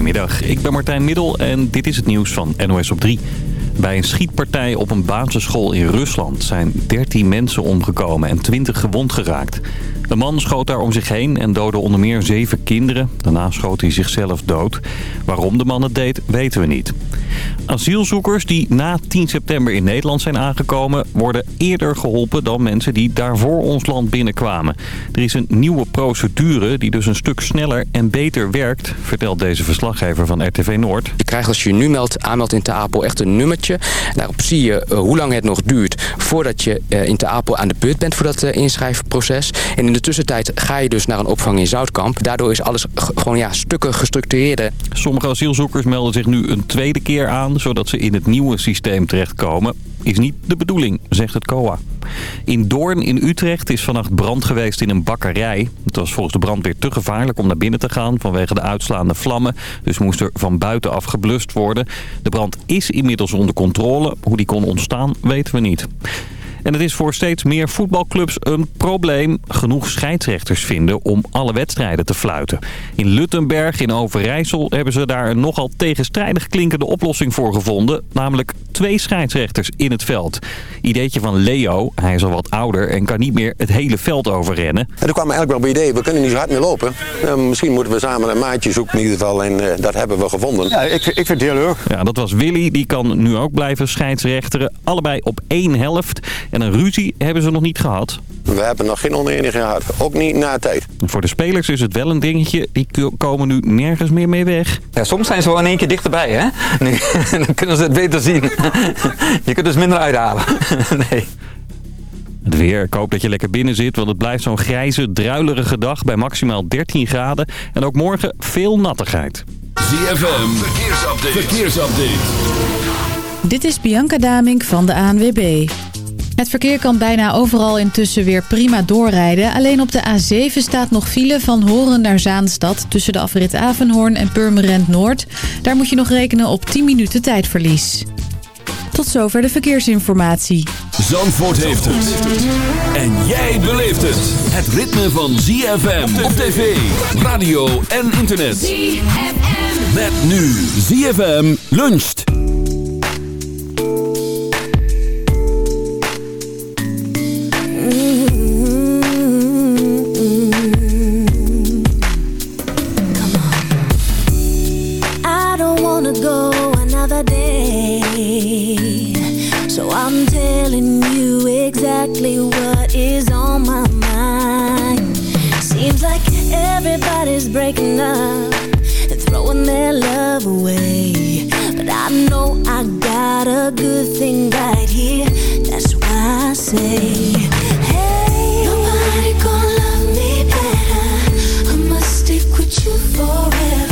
Goedemiddag, ik ben Martijn Middel en dit is het nieuws van NOS op 3. Bij een schietpartij op een basisschool in Rusland zijn 13 mensen omgekomen en 20 gewond geraakt. De man schoot daar om zich heen en doodde onder meer zeven kinderen. Daarna schoot hij zichzelf dood. Waarom de man het deed, weten we niet. Asielzoekers die na 10 september in Nederland zijn aangekomen... worden eerder geholpen dan mensen die daarvoor ons land binnenkwamen. Er is een nieuwe procedure die dus een stuk sneller en beter werkt... vertelt deze verslaggever van RTV Noord. Je krijgt als je je nu meldt, aanmeldt in Te Apel echt een nummertje. Daarop zie je uh, hoe lang het nog duurt voordat je uh, in Te Apel aan de beurt bent... voor dat uh, inschrijfproces. En in de tussentijd ga je dus naar een opvang in Zoutkamp. Daardoor is alles gewoon ja, stukken gestructureerder. Sommige asielzoekers melden zich nu een tweede keer zodat ze in het nieuwe systeem terechtkomen. Is niet de bedoeling, zegt het COA. In Doorn in Utrecht is vannacht brand geweest in een bakkerij. Het was volgens de brandweer te gevaarlijk om naar binnen te gaan vanwege de uitslaande vlammen. Dus moest er van buitenaf geblust worden. De brand is inmiddels onder controle. Hoe die kon ontstaan weten we niet. En het is voor steeds meer voetbalclubs een probleem genoeg scheidsrechters vinden om alle wedstrijden te fluiten. In Luttenberg in Overijssel hebben ze daar een nogal tegenstrijdig klinkende oplossing voor gevonden. Namelijk twee scheidsrechters in het veld. Ideetje van Leo, hij is al wat ouder en kan niet meer het hele veld overrennen. En toen kwam eigenlijk wel op het idee, we kunnen niet zo hard meer lopen. Uh, misschien moeten we samen een maatje zoeken in ieder geval en uh, dat hebben we gevonden. Ja, ik, ik vind het heel leuk. Ja, dat was Willy, die kan nu ook blijven scheidsrechteren. Allebei op één helft. En een ruzie hebben ze nog niet gehad. We hebben nog geen onenigheid gehad. Ook niet na tijd. Voor de spelers is het wel een dingetje. Die komen nu nergens meer mee weg. Ja, soms zijn ze wel in één keer dichterbij, hè? Nu, dan kunnen ze het beter zien. Je kunt dus minder uithalen. Nee. Het weer, ik hoop dat je lekker binnen zit, want het blijft zo'n grijze, druilerige dag bij maximaal 13 graden. En ook morgen veel nattigheid. ZFM, verkeersupdate. verkeersupdate. Dit is Bianca Damink van de ANWB. Het verkeer kan bijna overal intussen weer prima doorrijden. Alleen op de A7 staat nog file van Horen naar Zaanstad... tussen de afrit Avenhoorn en Purmerend Noord. Daar moet je nog rekenen op 10 minuten tijdverlies. Tot zover de verkeersinformatie. Zandvoort heeft het. En jij beleeft het. Het ritme van ZFM op tv, radio en internet. ZFM. Met nu ZFM luncht. Exactly what is on my mind. Seems like everybody's breaking up and throwing their love away. But I know I got a good thing right here. That's why I say, Hey, nobody gonna love me better. I must stick with you forever.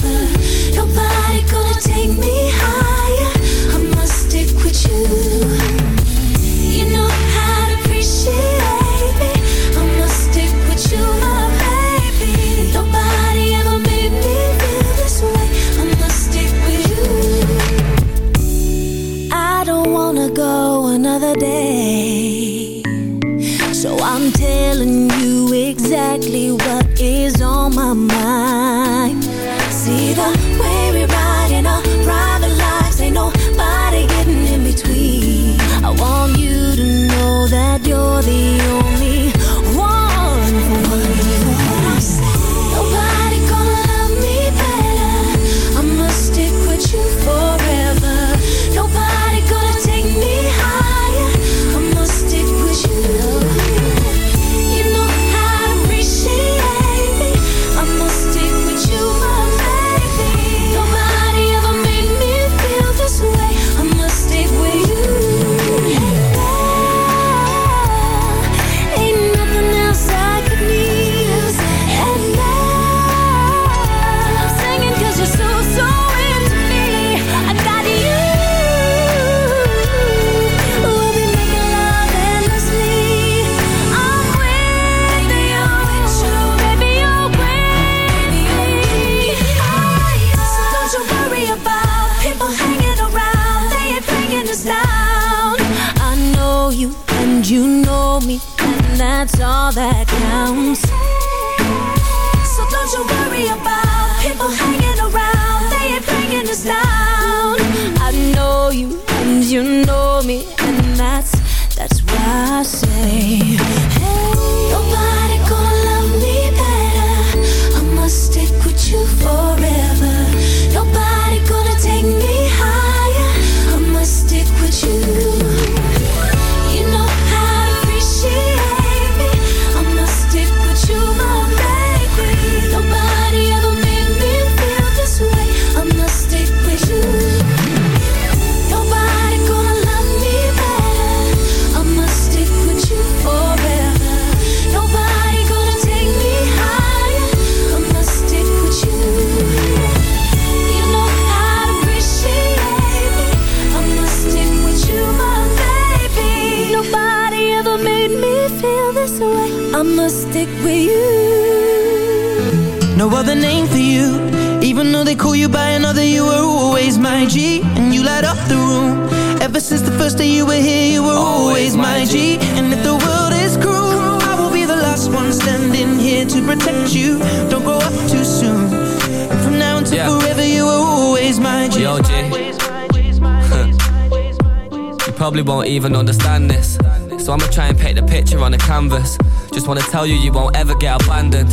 Probably won't even understand this. So I'ma try and paint the picture on the canvas. Just wanna tell you, you won't ever get abandoned.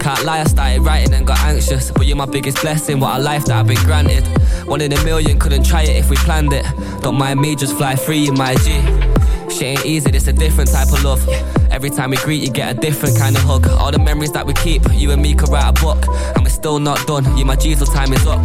Can't lie, I started writing and got anxious. But you're my biggest blessing, what a life that I've been granted. One in a million, couldn't try it if we planned it. Don't mind me, just fly free, you my G. Shit ain't easy, this a different type of love. Every time we greet, you get a different kind of hug. All the memories that we keep, you and me could write a book. And we're still not done, you my G's, time is up.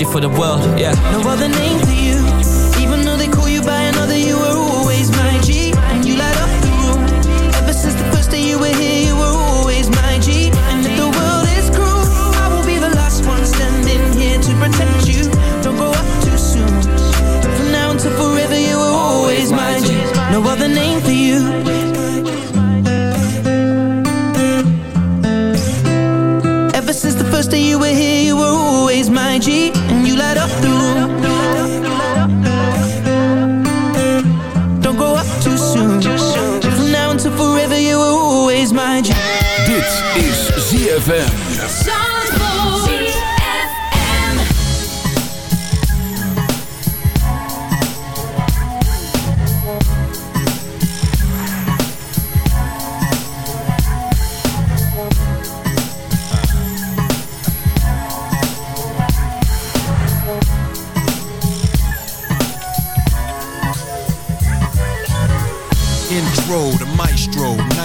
for the world, yeah. No other name for you. ZFM.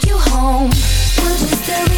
Take you home, would you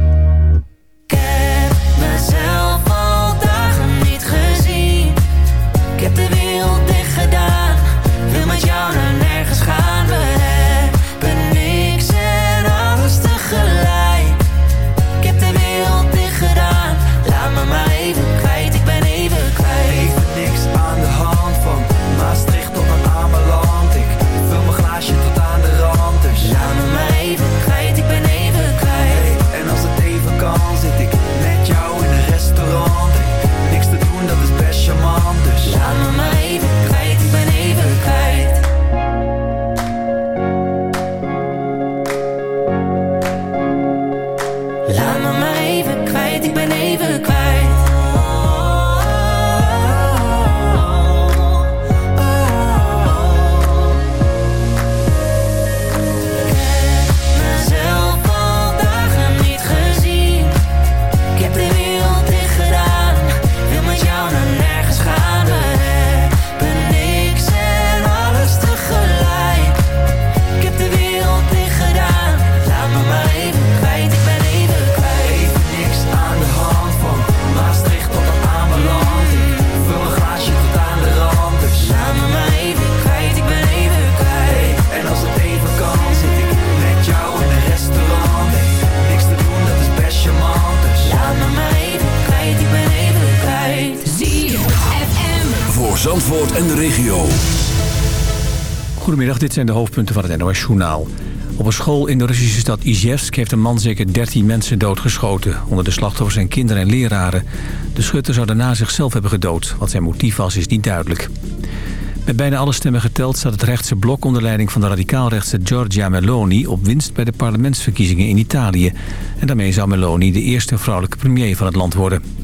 Dit zijn de hoofdpunten van het NOS-journaal. Op een school in de Russische stad Izhevsk heeft een man zeker 13 mensen doodgeschoten. Onder de slachtoffers zijn kinderen en leraren. De schutter zou daarna zichzelf hebben gedood. Wat zijn motief was, is niet duidelijk. Met bijna alle stemmen geteld staat het rechtse blok onder leiding van de radicaalrechtse Giorgia Meloni op winst bij de parlementsverkiezingen in Italië. En daarmee zou Meloni de eerste vrouwelijke premier van het land worden.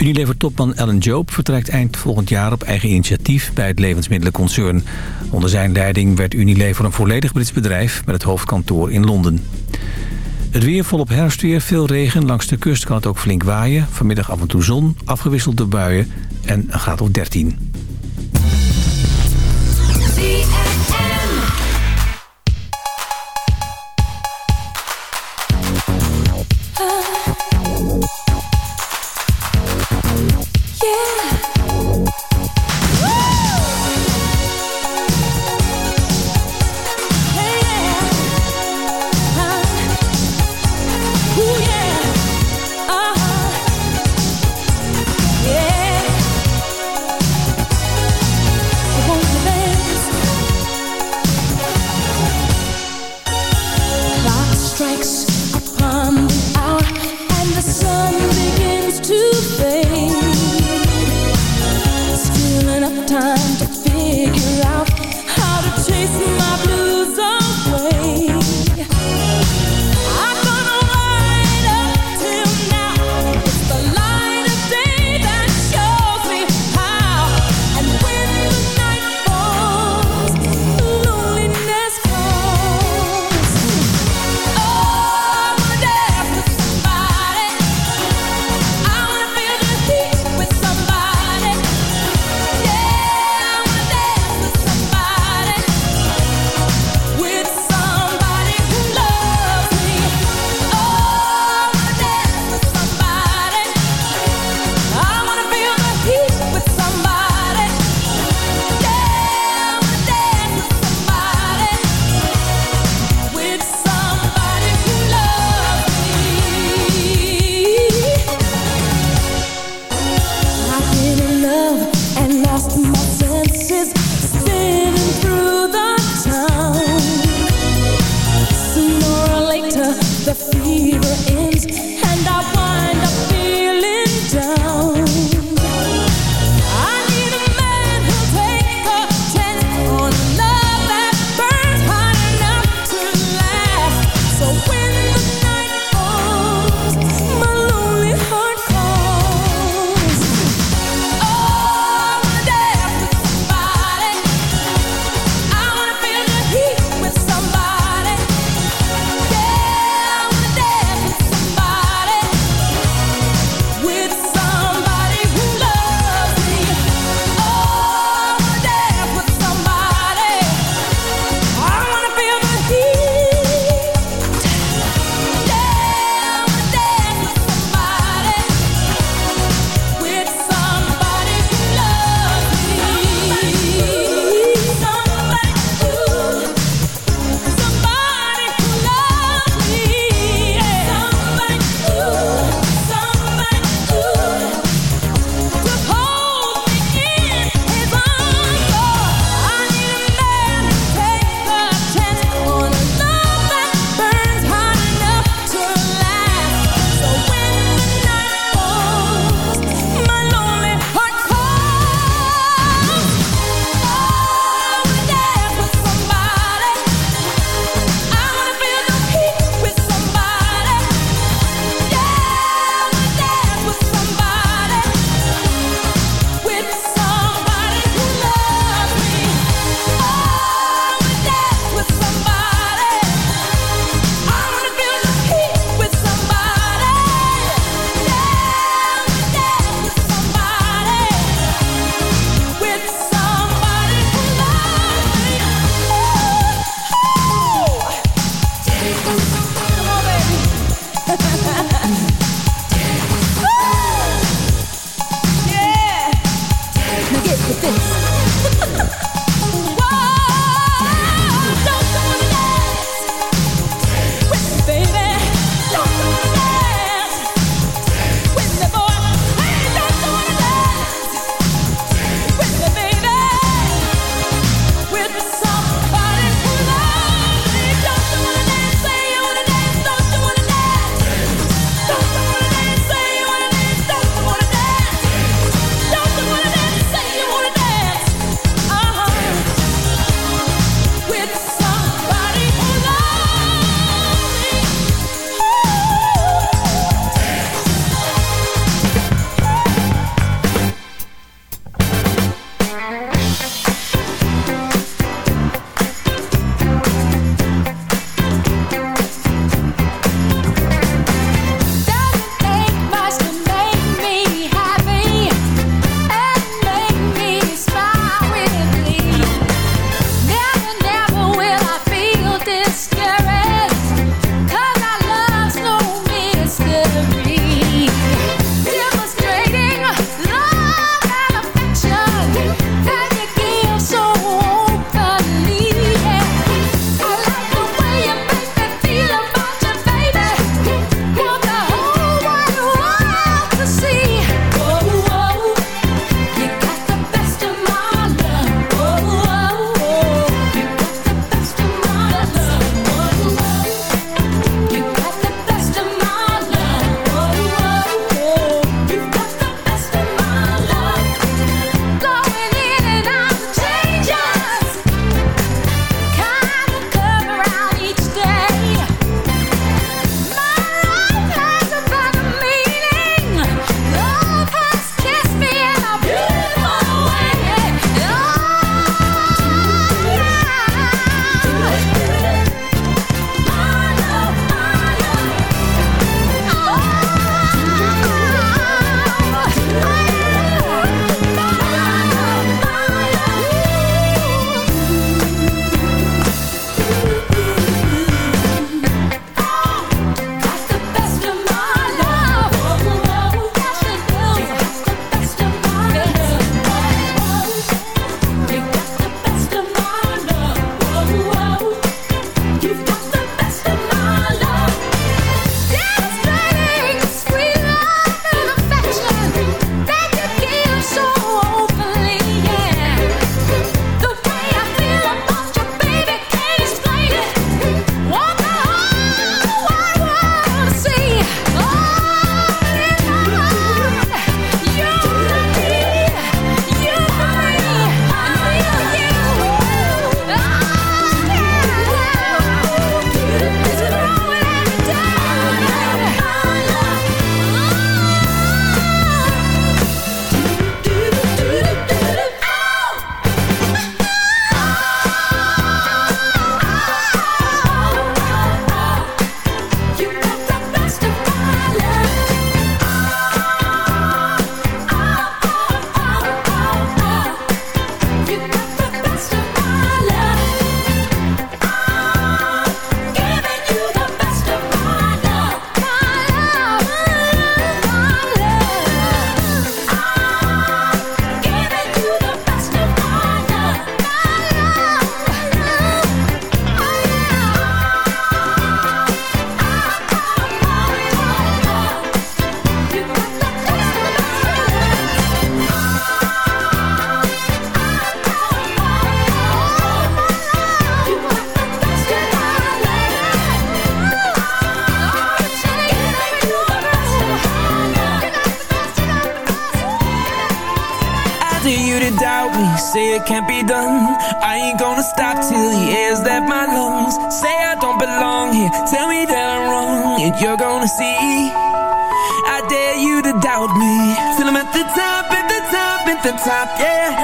Unilever-topman Alan Job vertrekt eind volgend jaar op eigen initiatief bij het levensmiddelenconcern. Onder zijn leiding werd Unilever een volledig Brits bedrijf met het hoofdkantoor in Londen. Het weer volop herfstweer, veel regen. Langs de kust kan het ook flink waaien. Vanmiddag af en toe zon, afgewisseld door buien en een graad of 13.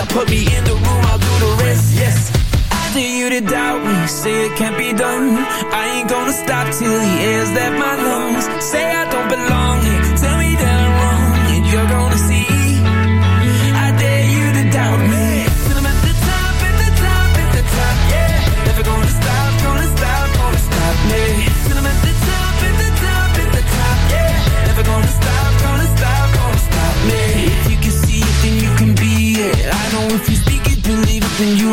God put me in the room, I'll do the rest. Yes. I you to doubt me, say it can't be done. I ain't gonna stop till the air's left my lungs. Say I don't belong here,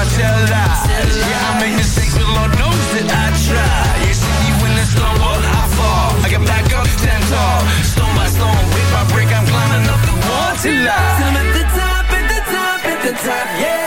my tell lies Yeah, I make mistakes but Lord knows that I try You see me when it's well, I fall. I get back up, stand tall. Stone by stone, brick by brick I'm climbing up the wall till I I'm at the top, at the top, at the top, yeah.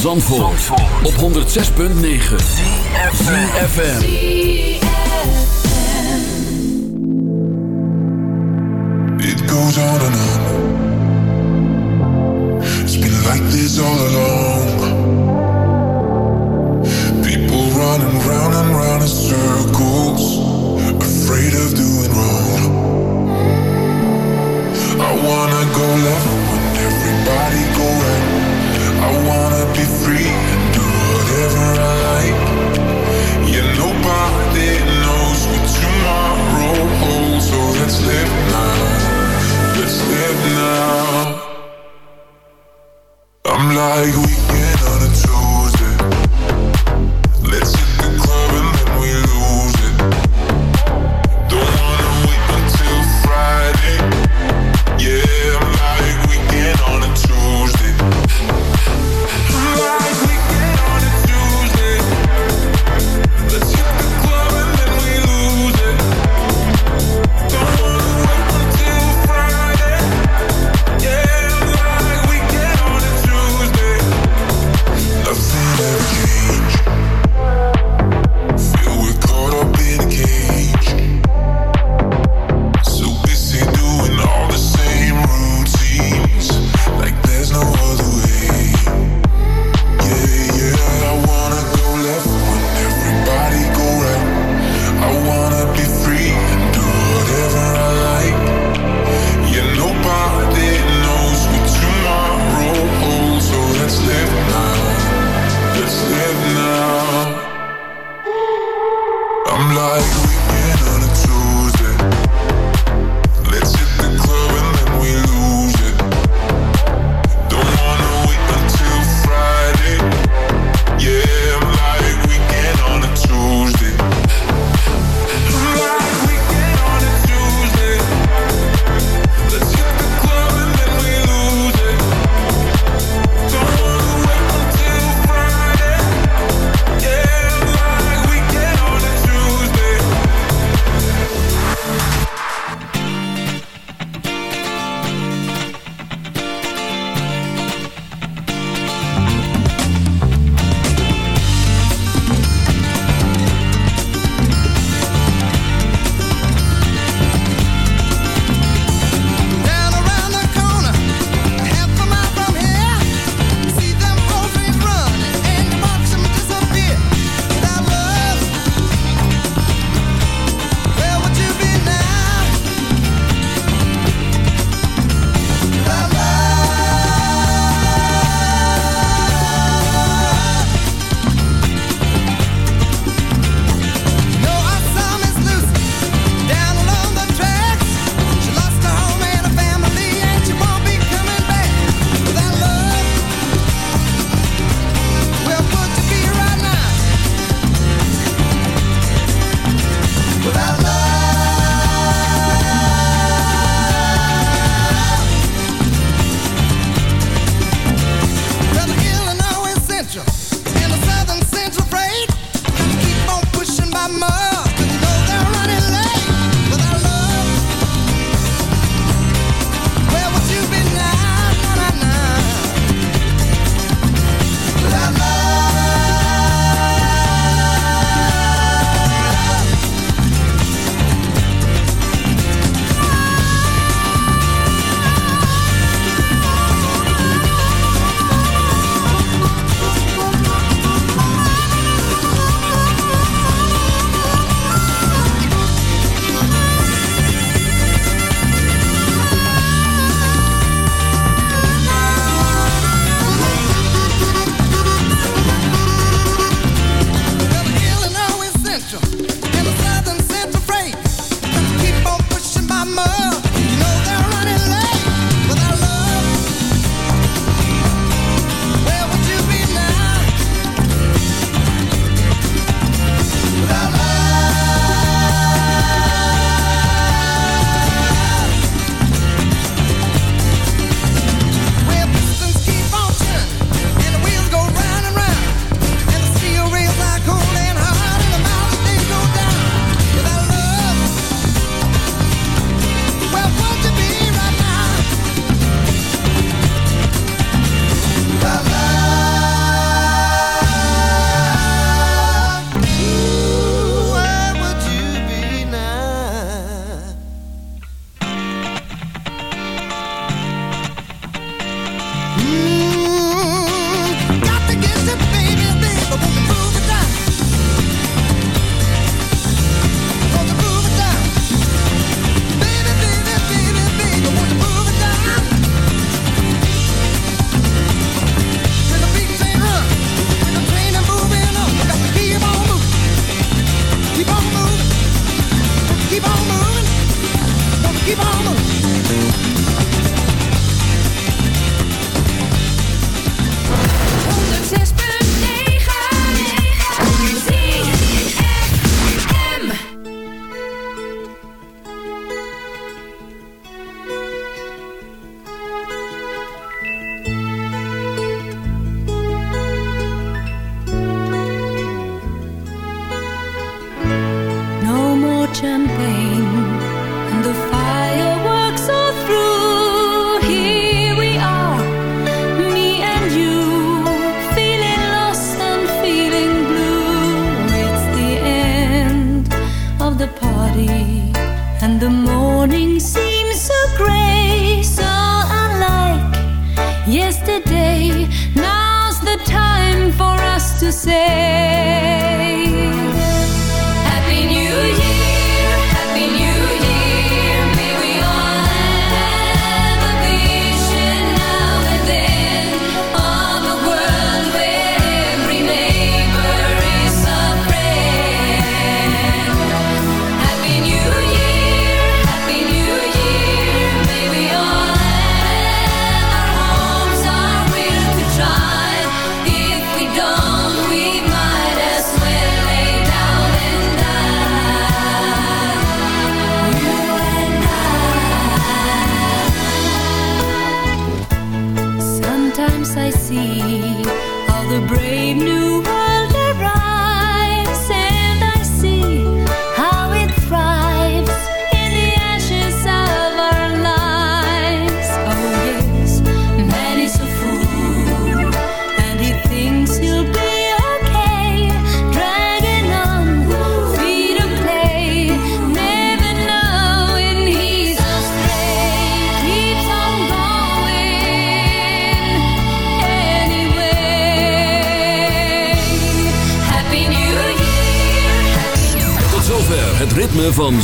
van Zandvoort, op 106.9 CFFM It goes on and on. It's been like this all along.